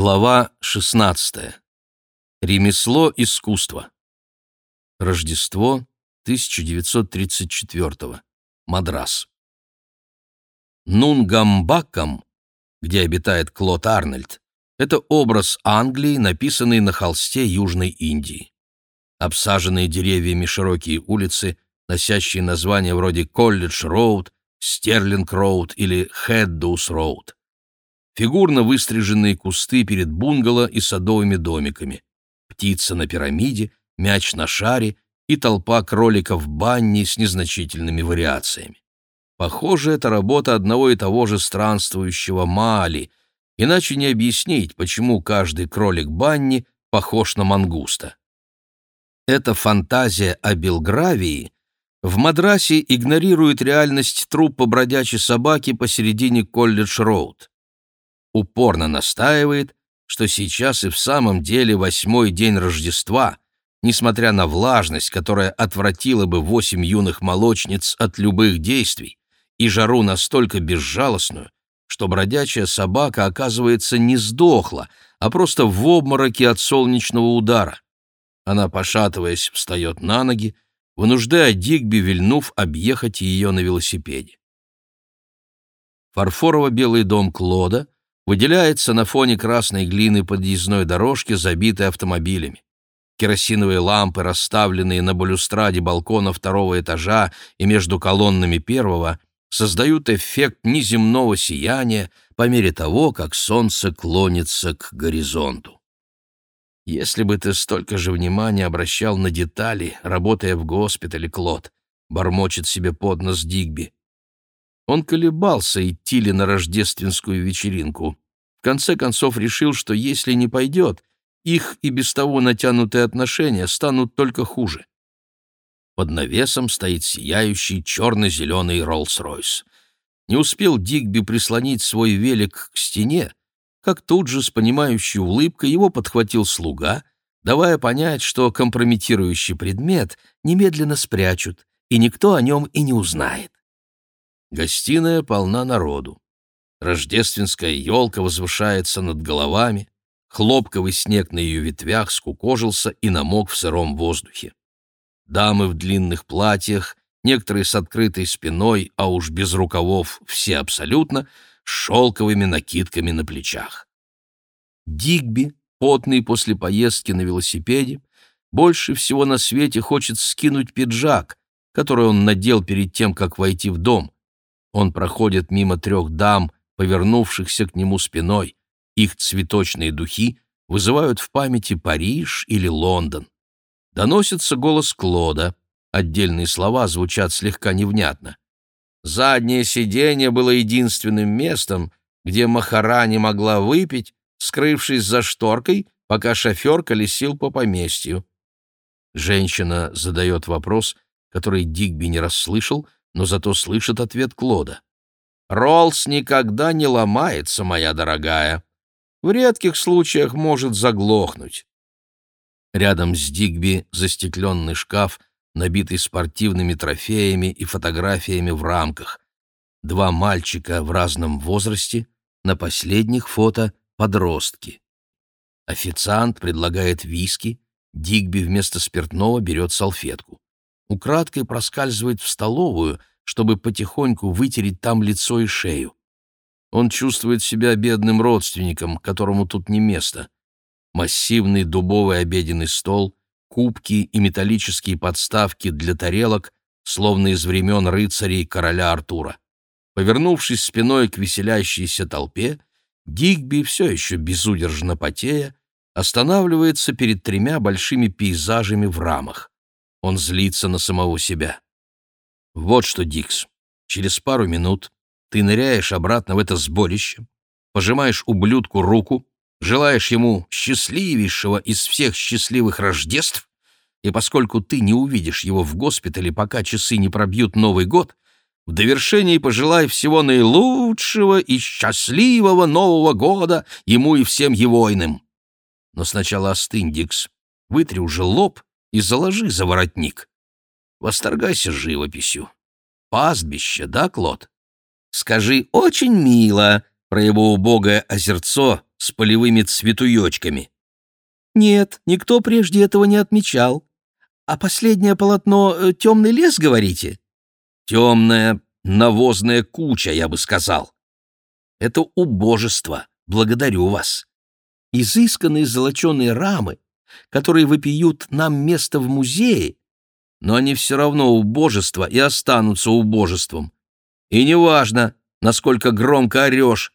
Глава 16. Ремесло искусства. Рождество 1934. Мадрас. Нунгамбакам, где обитает Клод Арнольд, это образ Англии, написанный на холсте Южной Индии. Обсаженные деревьями широкие улицы, носящие названия вроде Колледж-Роуд, Стерлинг-Роуд или Хеддус-Роуд фигурно выстриженные кусты перед бунгало и садовыми домиками, птица на пирамиде, мяч на шаре и толпа кроликов в банне с незначительными вариациями. Похоже, это работа одного и того же странствующего Мали, иначе не объяснить, почему каждый кролик банни похож на мангуста. Эта фантазия о Белгравии в Мадрасе игнорирует реальность труппа бродячей собаки посередине Колледж-Роуд упорно настаивает, что сейчас и в самом деле восьмой день Рождества, несмотря на влажность, которая отвратила бы восемь юных молочниц от любых действий, и жару настолько безжалостную, что бродячая собака, оказывается, не сдохла, а просто в обмороке от солнечного удара. Она, пошатываясь, встает на ноги, вынуждая Дигби, вильнув, объехать ее на велосипеде. Фарфорово-белый дом Клода — выделяется на фоне красной глины подъездной дорожки, забитой автомобилями. Керосиновые лампы, расставленные на балюстраде балкона второго этажа и между колоннами первого, создают эффект неземного сияния по мере того, как солнце клонится к горизонту. Если бы ты столько же внимания обращал на детали, работая в госпитале, Клод, бормочет себе под нос Дигби. Он колебался, идти ли на рождественскую вечеринку. В конце концов решил, что если не пойдет, их и без того натянутые отношения станут только хуже. Под навесом стоит сияющий черно-зеленый Роллс-Ройс. Не успел Дигби прислонить свой велик к стене, как тут же с понимающей улыбкой его подхватил слуга, давая понять, что компрометирующий предмет немедленно спрячут, и никто о нем и не узнает. Гостиная полна народу. Рождественская елка возвышается над головами, хлопковый снег на ее ветвях скукожился и намок в сыром воздухе. Дамы в длинных платьях, некоторые с открытой спиной, а уж без рукавов все абсолютно, с шелковыми накидками на плечах. Дигби, потный после поездки на велосипеде, больше всего на свете хочет скинуть пиджак, который он надел перед тем, как войти в дом, он проходит мимо трех дам, повернувшихся к нему спиной. Их цветочные духи вызывают в памяти Париж или Лондон. Доносится голос Клода. Отдельные слова звучат слегка невнятно. Заднее сиденье было единственным местом, где Махара не могла выпить, скрывшись за шторкой, пока шофер колесил по поместью. Женщина задает вопрос, который Дигби не расслышал, но зато слышит ответ Клода. «Роллс никогда не ломается, моя дорогая. В редких случаях может заглохнуть». Рядом с Дигби застекленный шкаф, набитый спортивными трофеями и фотографиями в рамках. Два мальчика в разном возрасте, на последних фото — подростки. Официант предлагает виски, Дигби вместо спиртного берет салфетку украдкой проскальзывает в столовую, чтобы потихоньку вытереть там лицо и шею. Он чувствует себя бедным родственником, которому тут не место. Массивный дубовый обеденный стол, кубки и металлические подставки для тарелок, словно из времен рыцарей короля Артура. Повернувшись спиной к веселящейся толпе, Дигби, все еще безудержно потея, останавливается перед тремя большими пейзажами в рамах. Он злится на самого себя. Вот что, Дикс, через пару минут ты ныряешь обратно в это сборище, пожимаешь ублюдку руку, желаешь ему счастливейшего из всех счастливых рождеств, и поскольку ты не увидишь его в госпитале, пока часы не пробьют Новый год, в довершении пожелай всего наилучшего и счастливого Нового года ему и всем его иным. Но сначала остынь, Дикс, вытри уже лоб и заложи за воротник. Восторгайся живописью. Пастбище, да, Клод? Скажи «очень мило», про его убогое озерцо с полевыми цветуёчками. Нет, никто прежде этого не отмечал. А последнее полотно э, «Темный лес», говорите? Темная навозная куча, я бы сказал. Это убожество. Благодарю вас. Изысканные золоченые рамы, которые вопиют нам место в музее, но они все равно убожество и останутся убожеством. И неважно, насколько громко орешь.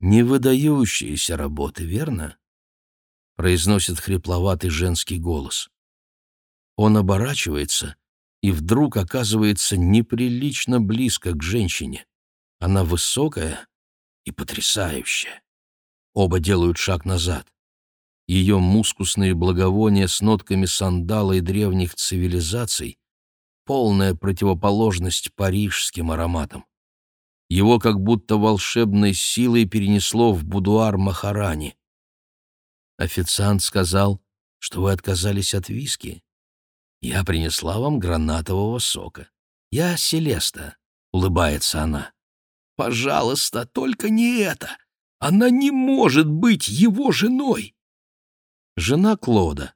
«Невыдающиеся работы, верно?» — произносит хрипловатый женский голос. Он оборачивается и вдруг оказывается неприлично близко к женщине. Она высокая и потрясающая. Оба делают шаг назад. Ее мускусные благовония с нотками сандала и древних цивилизаций — полная противоположность парижским ароматам. Его как будто волшебной силой перенесло в будуар Махарани. Официант сказал, что вы отказались от виски. Я принесла вам гранатового сока. Я Селеста, — улыбается она. Пожалуйста, только не это. Она не может быть его женой. Жена Клода.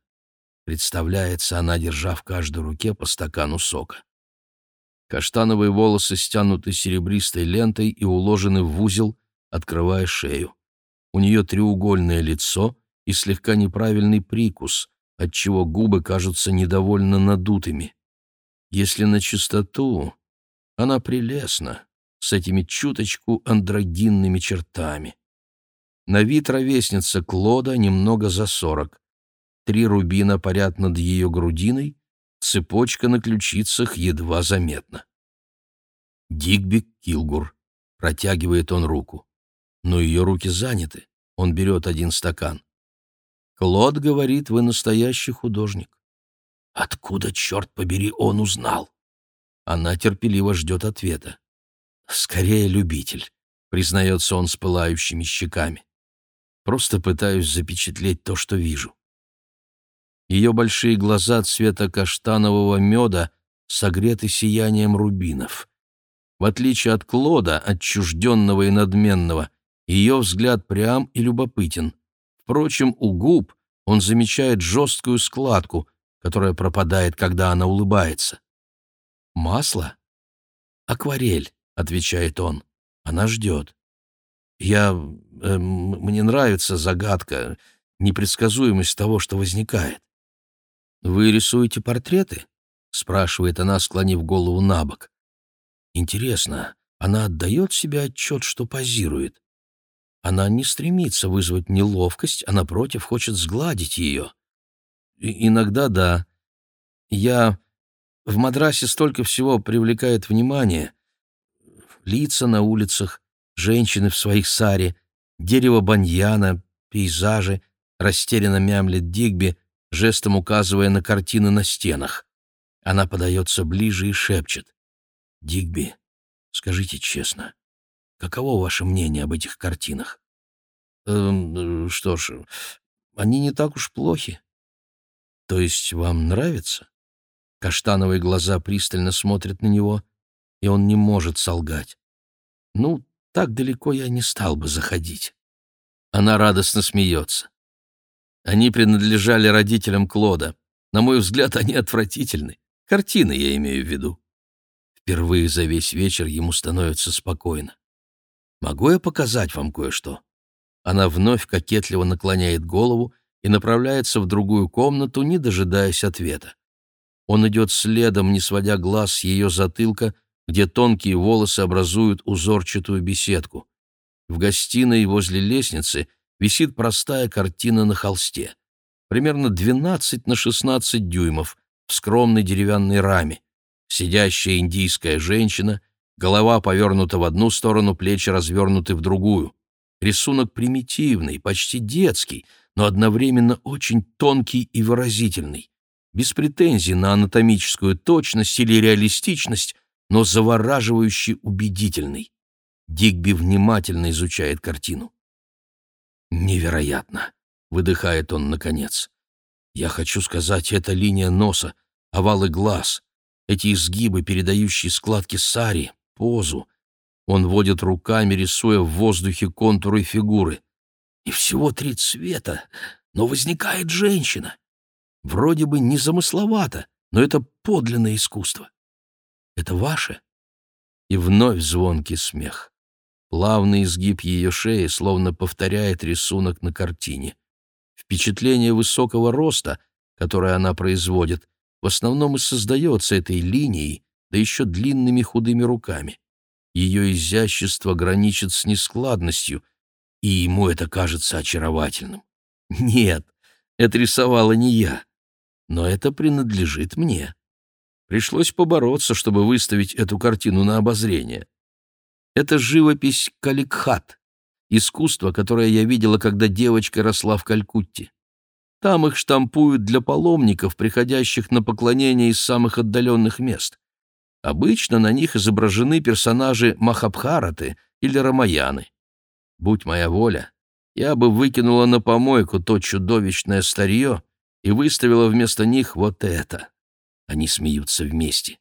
Представляется она, держа в каждой руке по стакану сока. Каштановые волосы стянуты серебристой лентой и уложены в узел, открывая шею. У нее треугольное лицо и слегка неправильный прикус, отчего губы кажутся недовольно надутыми. Если на чистоту, она прелестна, с этими чуточку андрогинными чертами. На вид ровесница Клода немного за сорок. Три рубина парят над ее грудиной, цепочка на ключицах едва заметна. Дигби Килгур. Протягивает он руку. Но ее руки заняты. Он берет один стакан. Клод говорит, вы настоящий художник. Откуда, черт побери, он узнал? Она терпеливо ждет ответа. Скорее, любитель, признается он с пылающими щеками. Просто пытаюсь запечатлеть то, что вижу. Ее большие глаза цвета каштанового меда согреты сиянием рубинов. В отличие от Клода, отчужденного и надменного, ее взгляд прям и любопытен. Впрочем, у губ он замечает жесткую складку, которая пропадает, когда она улыбается. «Масло?» «Акварель», — отвечает он. Она ждет. «Я... Э, мне нравится загадка, непредсказуемость того, что возникает. «Вы рисуете портреты?» — спрашивает она, склонив голову на бок. «Интересно, она отдает себе отчет, что позирует? Она не стремится вызвать неловкость, а, напротив, хочет сгладить ее. И иногда да. Я... В Мадрасе столько всего привлекает внимание. Лица на улицах, женщины в своих саре, дерево баньяна, пейзажи, растерянно мямлет Дигби — жестом указывая на картины на стенах. Она подается ближе и шепчет. «Дигби, скажите честно, каково ваше мнение об этих картинах?» «Эм, что ж, они не так уж плохи». «То есть вам нравится?» Каштановые глаза пристально смотрят на него, и он не может солгать. «Ну, так далеко я не стал бы заходить». Она радостно смеется. Они принадлежали родителям Клода. На мой взгляд, они отвратительны. Картины я имею в виду. Впервые за весь вечер ему становится спокойно. «Могу я показать вам кое-что?» Она вновь кокетливо наклоняет голову и направляется в другую комнату, не дожидаясь ответа. Он идет следом, не сводя глаз с ее затылка, где тонкие волосы образуют узорчатую беседку. В гостиной возле лестницы висит простая картина на холсте. Примерно 12 на 16 дюймов в скромной деревянной раме. Сидящая индийская женщина, голова повернута в одну сторону, плечи развернуты в другую. Рисунок примитивный, почти детский, но одновременно очень тонкий и выразительный. Без претензий на анатомическую точность или реалистичность, но завораживающе убедительный. Дигби внимательно изучает картину. «Невероятно!» — выдыхает он наконец. «Я хочу сказать, это линия носа, овалы глаз, эти изгибы, передающие складки сари, позу. Он водит руками, рисуя в воздухе контуры фигуры. И всего три цвета, но возникает женщина. Вроде бы незамысловато, но это подлинное искусство. Это ваше? И вновь звонкий смех. Плавный изгиб ее шеи словно повторяет рисунок на картине. Впечатление высокого роста, которое она производит, в основном и создается этой линией, да еще длинными худыми руками. Ее изящество граничит с нескладностью, и ему это кажется очаровательным. Нет, это рисовала не я, но это принадлежит мне. Пришлось побороться, чтобы выставить эту картину на обозрение. Это живопись Каликхат, искусство, которое я видела, когда девочка росла в Калькутте. Там их штампуют для паломников, приходящих на поклонение из самых отдаленных мест. Обычно на них изображены персонажи Махабхараты или Рамаяны. Будь моя воля, я бы выкинула на помойку то чудовищное старье и выставила вместо них вот это. Они смеются вместе.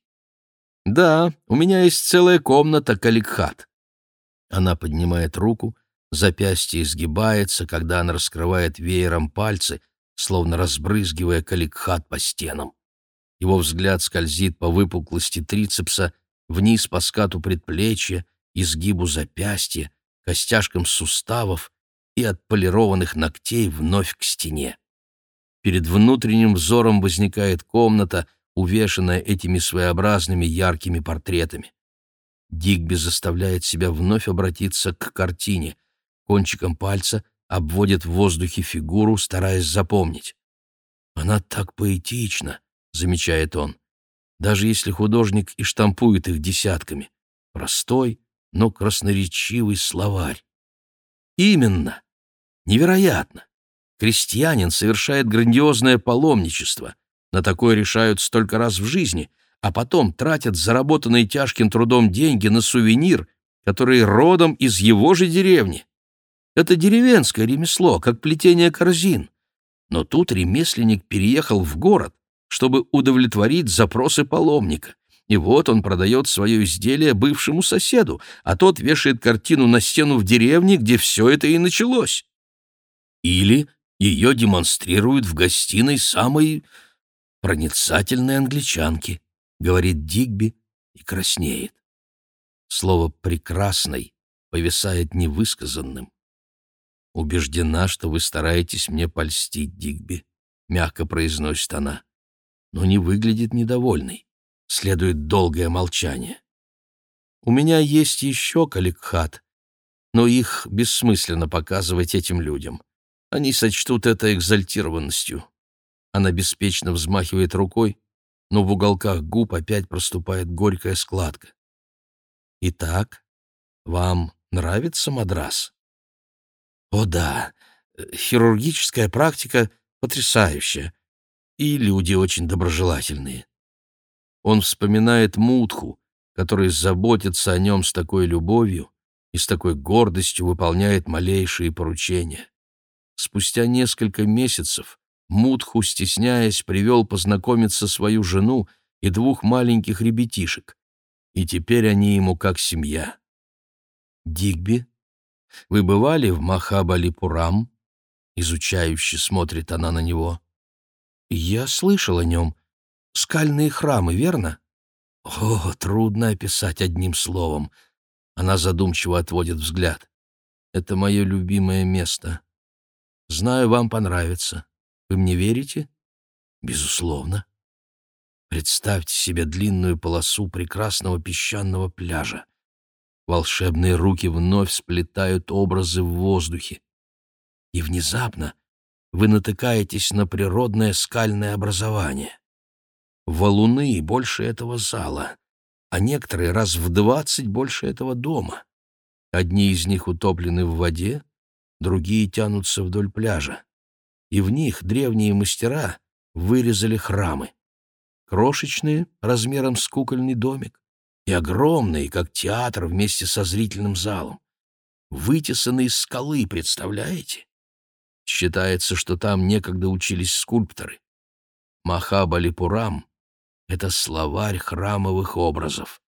«Да, у меня есть целая комната Каликхат». Она поднимает руку, запястье изгибается, когда она раскрывает веером пальцы, словно разбрызгивая Каликхат по стенам. Его взгляд скользит по выпуклости трицепса, вниз по скату предплечья, изгибу запястья, костяшкам суставов и от полированных ногтей вновь к стене. Перед внутренним взором возникает комната, увешанная этими своеобразными яркими портретами. Дигби заставляет себя вновь обратиться к картине. Кончиком пальца обводит в воздухе фигуру, стараясь запомнить. Она так поэтична, замечает он. Даже если художник и штампует их десятками. Простой, но красноречивый словарь. Именно. Невероятно. Крестьянин совершает грандиозное паломничество. На такое решают столько раз в жизни, а потом тратят заработанные тяжким трудом деньги на сувенир, который родом из его же деревни. Это деревенское ремесло, как плетение корзин. Но тут ремесленник переехал в город, чтобы удовлетворить запросы паломника. И вот он продает свое изделие бывшему соседу, а тот вешает картину на стену в деревне, где все это и началось. Или ее демонстрируют в гостиной самой проницательной англичанки, говорит Дигби и краснеет. Слово «прекрасный» повисает невысказанным. «Убеждена, что вы стараетесь мне польстить, Дигби», — мягко произносит она, но не выглядит недовольной. Следует долгое молчание. У меня есть еще каликхат, но их бессмысленно показывать этим людям. Они сочтут это экзальтированностью. Она беспечно взмахивает рукой, но в уголках губ опять проступает горькая складка. «Итак, вам нравится мадрас?» «О да, хирургическая практика потрясающая, и люди очень доброжелательные. Он вспоминает Мутху, который заботится о нем с такой любовью и с такой гордостью выполняет малейшие поручения. Спустя несколько месяцев Мутху, стесняясь, привел познакомиться свою жену и двух маленьких ребятишек, и теперь они ему как семья. «Дигби, вы бывали в Махабалипурам?» Изучающе смотрит она на него. «Я слышал о нем», скальные храмы, верно? О, трудно описать одним словом. Она задумчиво отводит взгляд. Это мое любимое место. Знаю, вам понравится. Вы мне верите? Безусловно. Представьте себе длинную полосу прекрасного песчаного пляжа. Волшебные руки вновь сплетают образы в воздухе. И внезапно вы натыкаетесь на природное скальное образование валуны больше этого зала, а некоторые раз в двадцать больше этого дома. Одни из них утоплены в воде, другие тянутся вдоль пляжа. И в них древние мастера вырезали храмы. Крошечные, размером с кукольный домик, и огромные, как театр вместе со зрительным залом. Вытесаны из скалы, представляете? Считается, что там некогда учились скульпторы. Махабалипурам это словарь храмовых образов.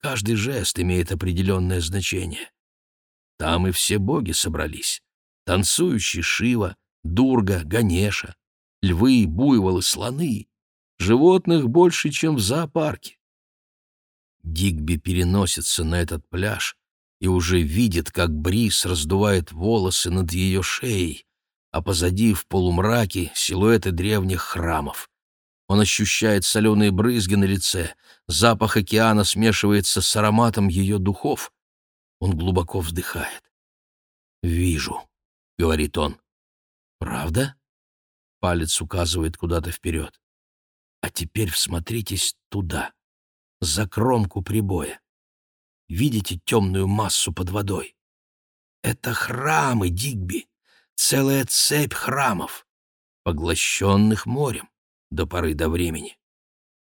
Каждый жест имеет определенное значение. Там и все боги собрались. Танцующий Шива, Дурга, Ганеша, львы, буйволы, слоны. Животных больше, чем в зоопарке. Дигби переносится на этот пляж и уже видит, как бриз раздувает волосы над ее шеей, а позади в полумраке силуэты древних храмов. Он ощущает соленые брызги на лице, запах океана смешивается с ароматом ее духов. Он глубоко вздыхает. «Вижу», — говорит он. «Правда?» — палец указывает куда-то вперед. «А теперь всмотритесь туда, за кромку прибоя. Видите темную массу под водой? Это храмы, Дигби, целая цепь храмов, поглощенных морем до поры до времени.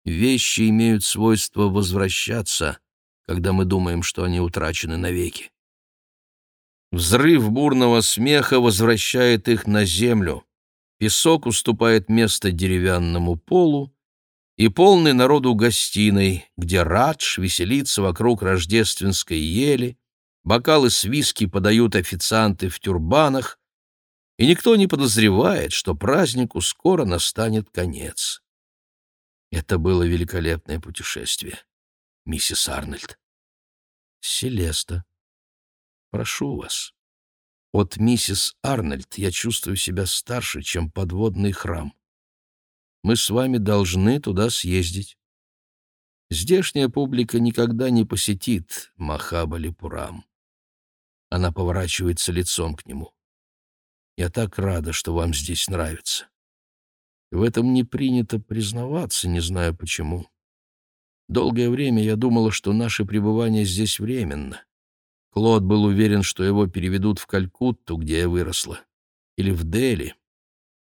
Вещи имеют свойство возвращаться, когда мы думаем, что они утрачены навеки. Взрыв бурного смеха возвращает их на землю. Песок уступает место деревянному полу и полный народу гостиной, где радж веселится вокруг рождественской ели, бокалы с виски подают официанты в тюрбанах, и никто не подозревает, что празднику скоро настанет конец. Это было великолепное путешествие, миссис Арнольд. Селеста, прошу вас. От миссис Арнольд я чувствую себя старше, чем подводный храм. Мы с вами должны туда съездить. Здешняя публика никогда не посетит Махабалипурам. Она поворачивается лицом к нему. Я так рада, что вам здесь нравится. В этом не принято признаваться, не знаю почему. Долгое время я думала, что наше пребывание здесь временно. Клод был уверен, что его переведут в Калькутту, где я выросла, или в Дели,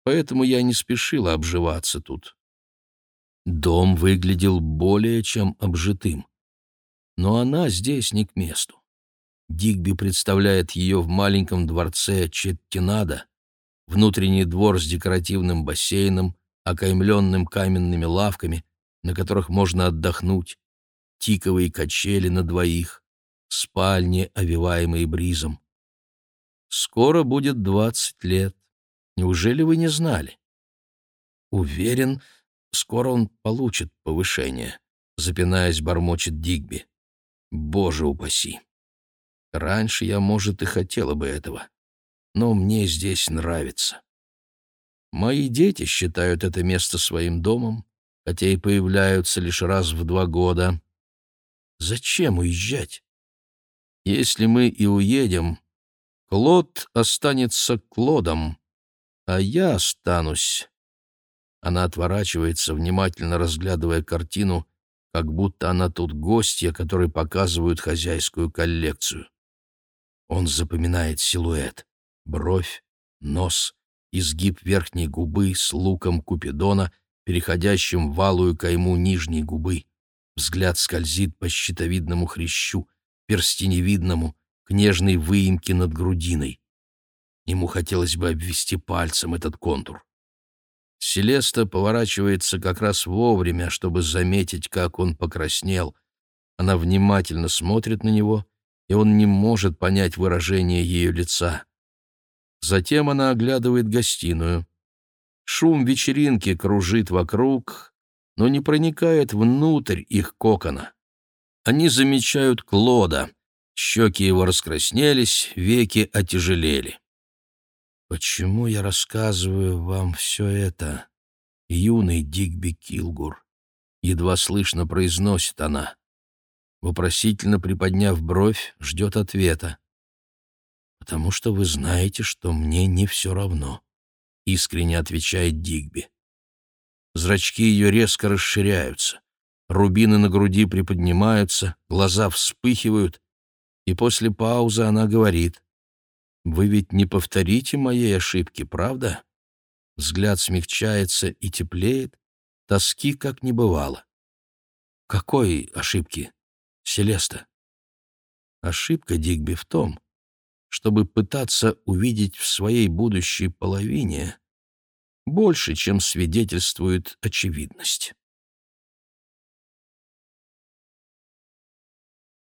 поэтому я не спешила обживаться тут. Дом выглядел более чем обжитым. Но она здесь не к месту. Дигби представляет ее в маленьком дворце Четтинада, внутренний двор с декоративным бассейном, окаймленным каменными лавками, на которых можно отдохнуть, тиковые качели на двоих, спальни, овиваемые бризом. Скоро будет двадцать лет. Неужели вы не знали? Уверен, скоро он получит повышение, запинаясь, бормочет Дигби. Боже упаси! Раньше я, может, и хотела бы этого, но мне здесь нравится. Мои дети считают это место своим домом, хотя и появляются лишь раз в два года. Зачем уезжать? Если мы и уедем, Клод останется Клодом, а я останусь. Она отворачивается, внимательно разглядывая картину, как будто она тут гостья, которой показывают хозяйскую коллекцию. Он запоминает силуэт, бровь, нос, изгиб верхней губы с луком Купидона, переходящим в алую кайму нижней губы. Взгляд скользит по щитовидному хрящу, перстеневидному, к нежной выемке над грудиной. Ему хотелось бы обвести пальцем этот контур. Селеста поворачивается как раз вовремя, чтобы заметить, как он покраснел. Она внимательно смотрит на него, и он не может понять выражение ее лица. Затем она оглядывает гостиную. Шум вечеринки кружит вокруг, но не проникает внутрь их кокона. Они замечают Клода. Щеки его раскраснелись, веки отяжелели. «Почему я рассказываю вам все это, юный Дигби Килгур?» Едва слышно произносит она вопросительно приподняв бровь, ждет ответа. «Потому что вы знаете, что мне не все равно», — искренне отвечает Дигби. Зрачки ее резко расширяются, рубины на груди приподнимаются, глаза вспыхивают, и после паузы она говорит, «Вы ведь не повторите моей ошибки, правда?» Взгляд смягчается и теплеет, тоски как не бывало. «Какой ошибки?» Селеста. Ошибка Дигби в том, чтобы пытаться увидеть в своей будущей половине больше, чем свидетельствует очевидность.